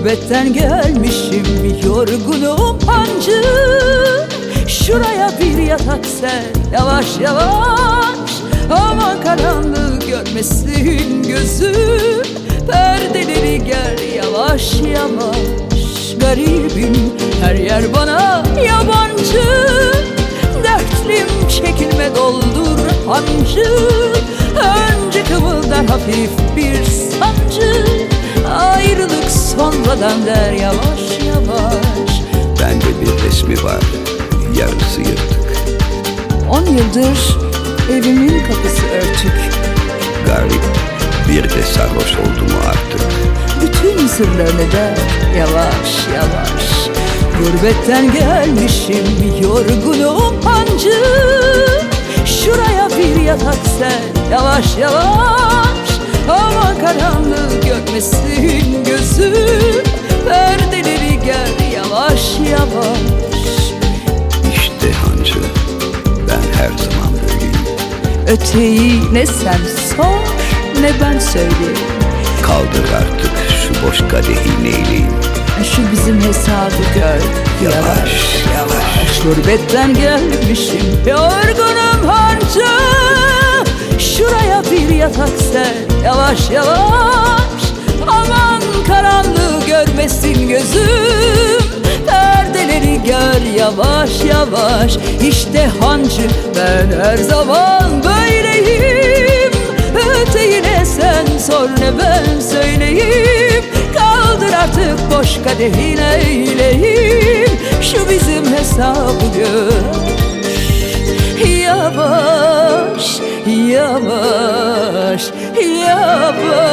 Gurbetten gelmişim yorgunum hancı Şuraya bir yatak ser yavaş yavaş. Ama karanlığı görmesin gözüm Perdeleri ger yavaş yavaş. Garibim her yer bana yabancı. Dertlim çekilme doldur hancı Önce kımıldar hafif bir sancı. Ayrılık sonradan der yavaş yavaş. Bende bir resmi var Yarısı yırtık. On yıldır evimin kapısı örtük. Garip bir de sarhoş oldu mu artık. Bütün sırlarını der yavaş yavaş. Gurbetten gelmişim yorgunum hancı Şuraya bir yatak ser yavaş yavaş. Ama karanlığı görmesin gözüm Perdeleri ger yavaş yavaş. İşte hancı ben her zaman böyleyim. Öteyi ne sen sor ne ben söyleyeyim. Kaldır artık şu boş kadehi neyleyim Şu bizim hesabı gör Yavaş yavaş Gurbetten gelmişim yorgunum harca Şuraya bir yatak ser yavaş yavaş. Aman karanlığı görmesin gözüm. Perdeleri gör yavaş yavaş. İşte hancı ben her zaman böyleyim. Öteyine sen sor ne ben söyleyeyim. Kaldır artık boş kadehin eyleyim. Şu bizim hesabı gör. Yavaş, yavaş, yavaş